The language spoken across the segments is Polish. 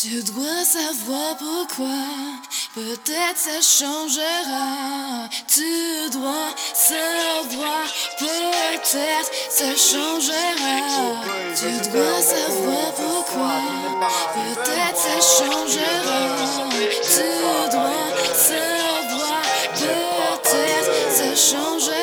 Tu dois savoir pourquoi, peut-être ça changera. Tu dois savoir, peut-être ça changera. Tu dois savoir pourquoi, peut-être ça changera. Tu dois savoir, peut-être ça changera.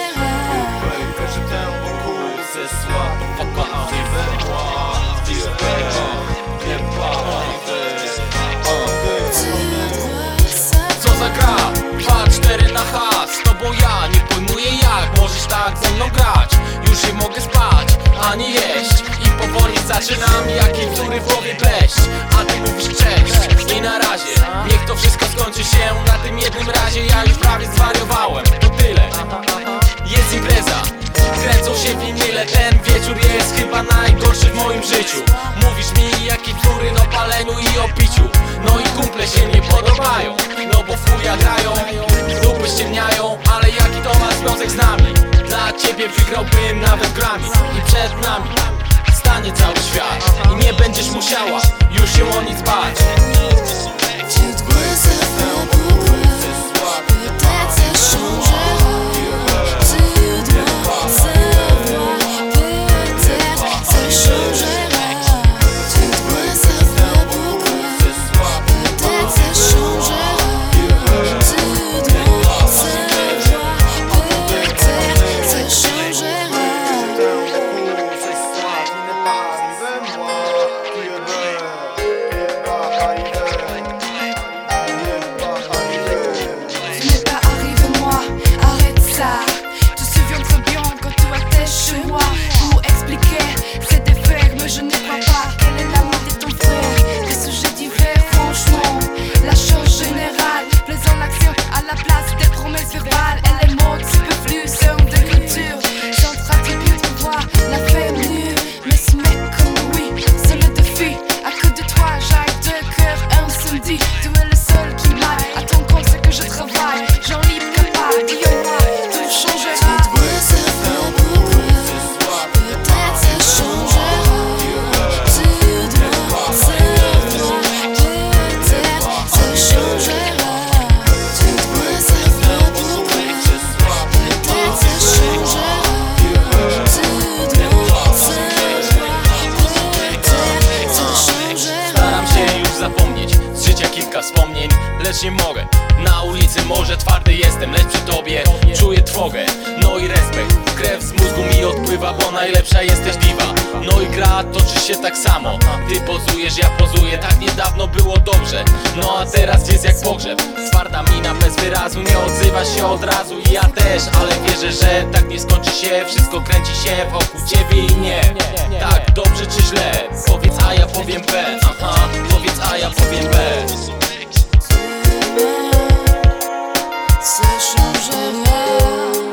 Ani jeść. I powoli zaczynam jakieś wzory w głowie pleść. A ty mówisz cześć. I na razie. Niech to wszystko skończy się na tym jednym razie. Ja już prawie zwariowałem, to tyle. Jest impreza. Kręcą się winyle, ten wieczór jest chyba najgorszy w moim życiu. Mówisz mi jakie bzdury no paleniu i o piciu No i kumple się nie podobają. No bo fuja grają, dupy ściemniają. Ale jaki to ma związek z nami? Ciebie wygrałbym nawet grami I przed nami stanie cały świat z życia kilka wspomnień Lecz nie mogę. Na ulicy może twardy jestem Lecz przy tobie czuję trwogę. No i respekt Krew z mózgu mi odpływa Bo najlepsza jesteś diwa No i gra toczy się tak samo. Ty pozujesz, ja pozuję Tak niedawno było dobrze. No a teraz jest jak pogrzeb. Twarda mina bez wyrazu Nie odzywa się od razu. I ja też Ale wierzę, że tak nie skończy się. Wszystko kręci się wokół ciebie i nie Tak ça changera.